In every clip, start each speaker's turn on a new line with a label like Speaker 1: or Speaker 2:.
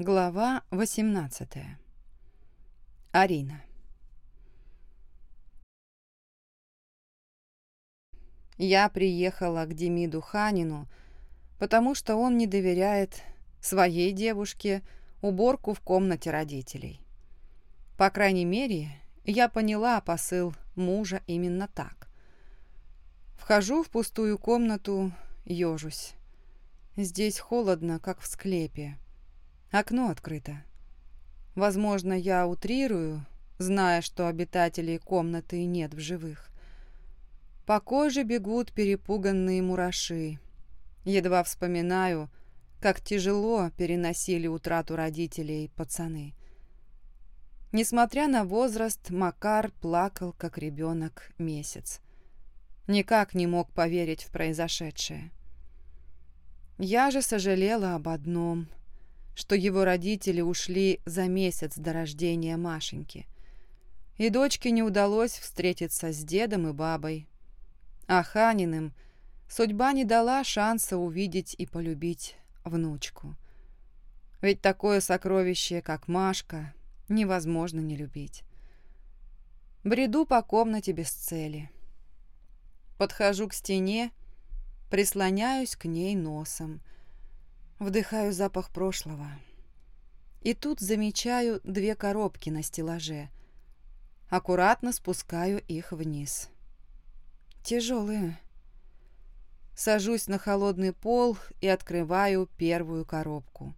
Speaker 1: Глава 18. Арина. Я приехала к Демиду Ханину, потому что он не доверяет своей девушке уборку в комнате родителей. По крайней мере, я поняла посыл мужа именно так. Вхожу в пустую комнату, ежусь. Здесь холодно, как в склепе. Окно открыто. Возможно, я утрирую, зная, что обитателей комнаты нет в живых. По коже бегут перепуганные мураши. Едва вспоминаю, как тяжело переносили утрату родителей пацаны. Несмотря на возраст, Макар плакал, как ребенок, месяц. Никак не мог поверить в произошедшее. Я же сожалела об одном — что его родители ушли за месяц до рождения Машеньки. И дочке не удалось встретиться с дедом и бабой. А Ханиным судьба не дала шанса увидеть и полюбить внучку. Ведь такое сокровище, как Машка, невозможно не любить. Бреду по комнате без цели. Подхожу к стене, прислоняюсь к ней носом – Вдыхаю запах прошлого. И тут замечаю две коробки на стеллаже. Аккуратно спускаю их вниз. Тяжелые. Сажусь на холодный пол и открываю первую коробку.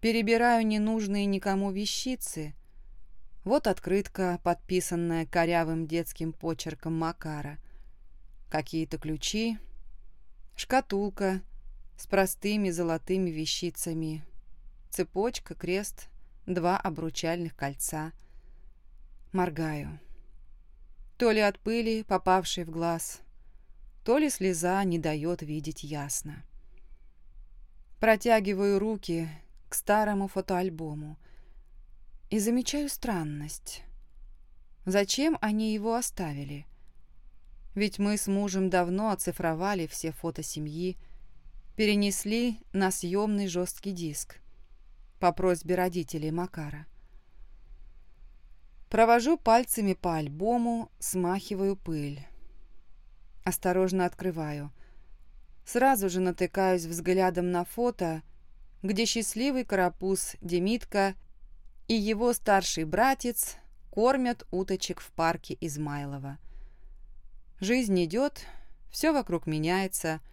Speaker 1: Перебираю ненужные никому вещицы. Вот открытка, подписанная корявым детским почерком Макара. Какие-то ключи, шкатулка — с простыми золотыми вещицами. Цепочка, крест, два обручальных кольца. Моргаю. То ли от пыли, попавшей в глаз, то ли слеза не дает видеть ясно. Протягиваю руки к старому фотоальбому и замечаю странность. Зачем они его оставили? Ведь мы с мужем давно оцифровали все фото семьи, перенесли на съемный жесткий диск по просьбе родителей Макара. Провожу пальцами по альбому, смахиваю пыль. Осторожно открываю. Сразу же натыкаюсь взглядом на фото, где счастливый карапуз Демитка и его старший братец кормят уточек в парке Измайлова. Жизнь идет, все вокруг меняется —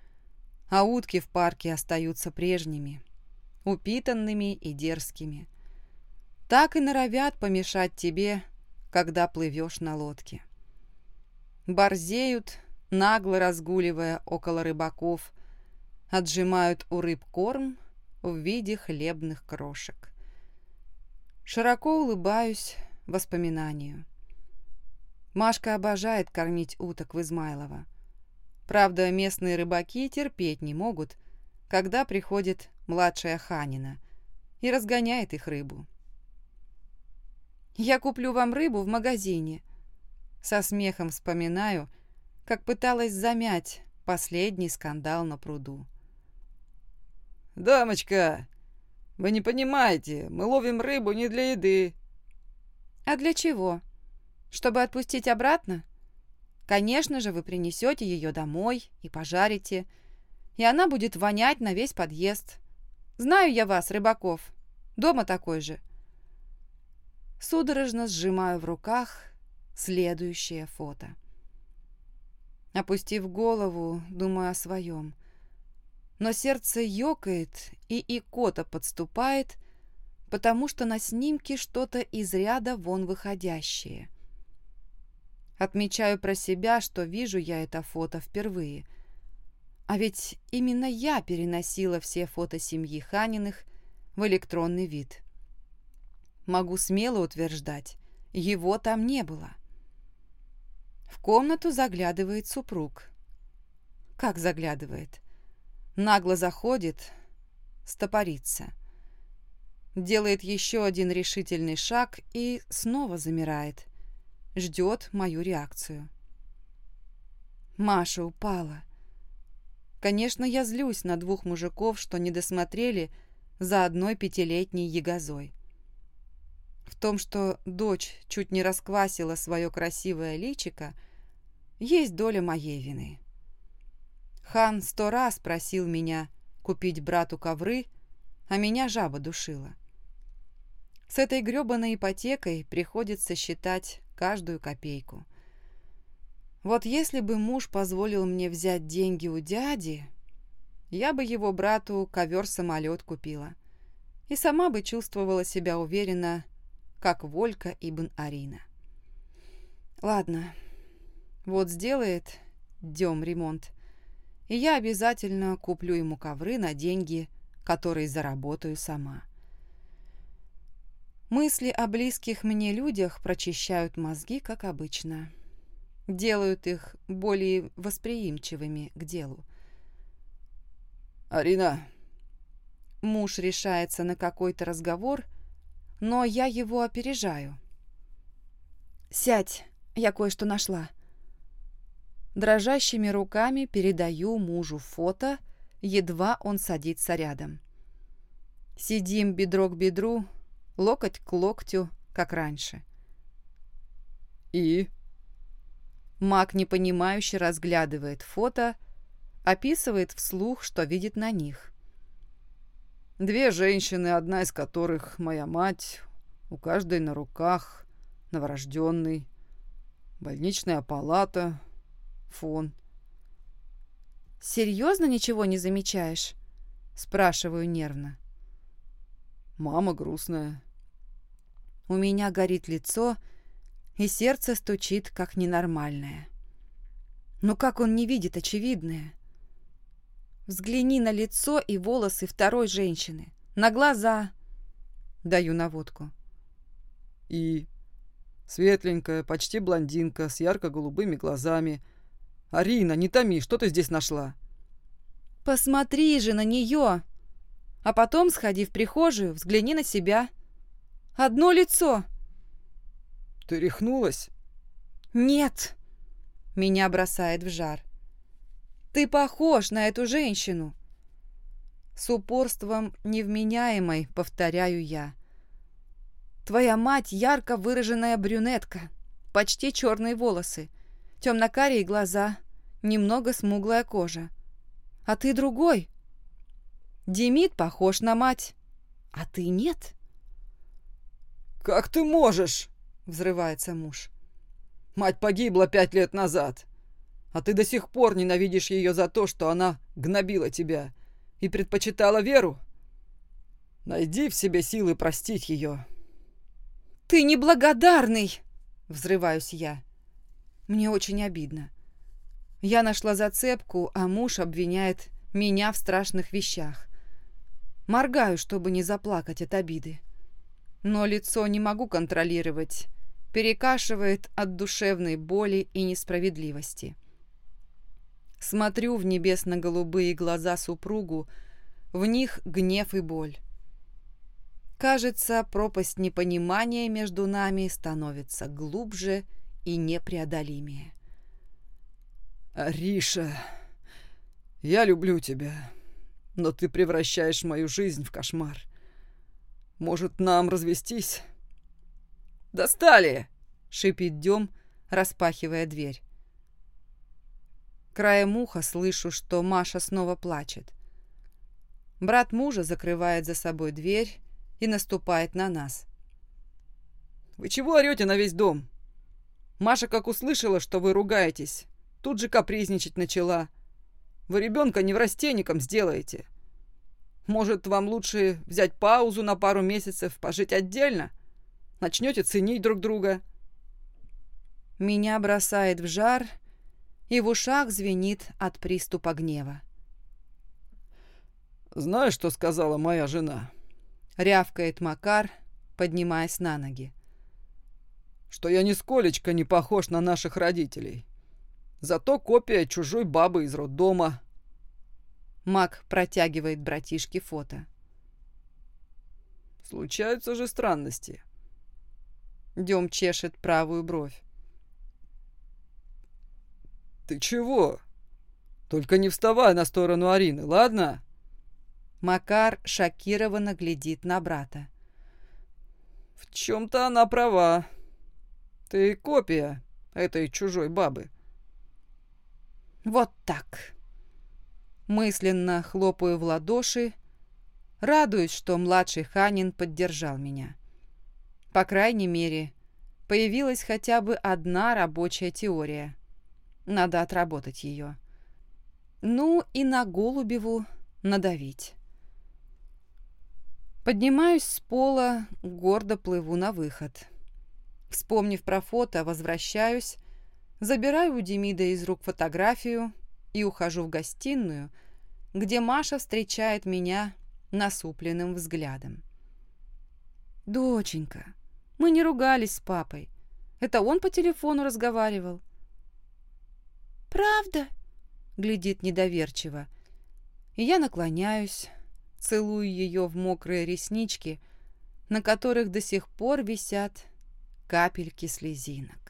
Speaker 1: а утки в парке остаются прежними, упитанными и дерзкими. Так и норовят помешать тебе, когда плывешь на лодке. Борзеют, нагло разгуливая около рыбаков, отжимают у рыб корм в виде хлебных крошек. Широко улыбаюсь воспоминанию. Машка обожает кормить уток в Измайлово. Правда, местные рыбаки терпеть не могут, когда приходит младшая Ханина и разгоняет их рыбу. «Я куплю вам рыбу в магазине», — со смехом вспоминаю, как пыталась замять последний скандал на пруду.
Speaker 2: «Дамочка, вы не понимаете, мы ловим рыбу не для еды».
Speaker 1: «А для чего? Чтобы отпустить обратно?» Конечно же, вы принесете ее домой и пожарите, и она будет вонять на весь подъезд. Знаю я вас, рыбаков. Дома такой же. Судорожно сжимаю в руках следующее фото. Опустив голову, думаю о своем. Но сердце ёкает и икота подступает, потому что на снимке что-то из ряда вон выходящее — Отмечаю про себя, что вижу я это фото впервые. А ведь именно я переносила все фото семьи Ханиных в электронный вид. Могу смело утверждать, его там не было. В комнату заглядывает супруг. Как заглядывает? Нагло заходит, стопорится. Делает еще один решительный шаг и снова замирает ждет мою реакцию. Маша упала. Конечно, я злюсь на двух мужиков, что не досмотрели за одной пятилетней ягозой. В том, что дочь чуть не расквасила свое красивое личико, есть доля моей вины. Хан сто раз просил меня купить брату ковры, а меня жаба душила. С этой грёбаной ипотекой приходится считать каждую копейку. Вот если бы муж позволил мне взять деньги у дяди, я бы его брату ковер-самолет купила. И сама бы чувствовала себя уверенно, как Волька Ибн Арина. Ладно, вот сделает Дем ремонт, и я обязательно куплю ему ковры на деньги, которые заработаю сама. Мысли о близких мне людях прочищают мозги, как обычно. Делают их более восприимчивыми к делу.
Speaker 2: «Арина!»
Speaker 1: Муж решается на какой-то разговор, но я его опережаю. «Сядь, я кое-что нашла». Дрожащими руками передаю мужу фото, едва он садится рядом. Сидим бедро к бедру, локоть к локтю, как раньше.
Speaker 2: «И?»
Speaker 1: Маг непонимающе разглядывает фото, описывает вслух, что видит на них.
Speaker 2: Две женщины, одна из которых моя мать, у каждой на руках, новорожденный, больничная палата, фон.
Speaker 1: «Серьезно ничего не замечаешь?» – спрашиваю нервно.
Speaker 2: «Мама грустная».
Speaker 1: У меня горит лицо, и сердце стучит, как ненормальное. Но как он не видит очевидное? Взгляни на лицо и волосы второй женщины. На глаза. Даю наводку.
Speaker 2: И светленькая, почти блондинка, с ярко-голубыми глазами. Арина, не томи, что ты здесь нашла?
Speaker 1: Посмотри же на нее. А потом сходи в прихожую, взгляни на себя. Одно лицо.
Speaker 2: Ты рехнулась?
Speaker 1: Нет. Меня бросает в жар. Ты похож на эту женщину!» С упорством невменяемой повторяю я. «Твоя мать ярко выраженная брюнетка, почти черные волосы, темно-карие глаза, немного смуглая кожа. А ты другой. Демид похож на мать, а ты нет».
Speaker 2: «Как ты можешь?» — взрывается муж. «Мать погибла пять лет назад а ты до сих пор ненавидишь ее за то, что она гнобила тебя и предпочитала веру? Найди в себе силы простить ее».
Speaker 1: «Ты неблагодарный!» — взрываюсь я. Мне очень обидно. Я нашла зацепку, а муж обвиняет меня в страшных вещах. Моргаю, чтобы не заплакать от обиды. Но лицо не могу контролировать. Перекашивает от душевной боли и несправедливости. Смотрю в небесно-голубые глаза супругу, в них гнев и боль. Кажется, пропасть непонимания между нами становится глубже и непреодолимее.
Speaker 2: «Ариша, я люблю тебя, но ты превращаешь мою жизнь в кошмар. Может, нам развестись?»
Speaker 1: «Достали!» — шипит Дем, распахивая дверь. Краем уха слышу, что Маша снова плачет. Брат мужа закрывает за собой дверь и наступает на нас.
Speaker 2: «Вы чего орете на весь дом? Маша, как услышала, что вы ругаетесь, тут же капризничать начала. Вы ребенка неврастенником сделаете. Может, вам лучше взять паузу на пару месяцев, пожить отдельно? Начнете ценить друг друга».
Speaker 1: Меня бросает в жар, и в ушах звенит от приступа гнева.
Speaker 2: «Знаешь, что сказала моя жена?»
Speaker 1: — рявкает Макар, поднимаясь на ноги.
Speaker 2: «Что я нисколечко не похож на наших родителей. Зато копия чужой бабы из роддома».
Speaker 1: Мак протягивает братишке фото.
Speaker 2: «Случаются же странности».
Speaker 1: Дем чешет правую бровь.
Speaker 2: «Ты чего? Только не вставай на сторону Арины, ладно?
Speaker 1: Макар шокированно глядит на брата.
Speaker 2: «В чем-то она права. Ты копия этой чужой бабы».
Speaker 1: «Вот так». Мысленно хлопаю в ладоши, радуюсь, что младший Ханин поддержал меня. По крайней мере, появилась хотя бы одна рабочая теория. Надо отработать ее. Ну и на Голубеву надавить. Поднимаюсь с пола, гордо плыву на выход. Вспомнив про фото, возвращаюсь, забираю у Демида из рук фотографию и ухожу в гостиную, где Маша встречает меня насупленным взглядом. «Доченька, мы не ругались с папой. Это он по телефону разговаривал».
Speaker 3: «Правда?»
Speaker 1: — глядит недоверчиво. И я наклоняюсь, целую ее в мокрые реснички, на которых до сих пор висят капельки слезинок.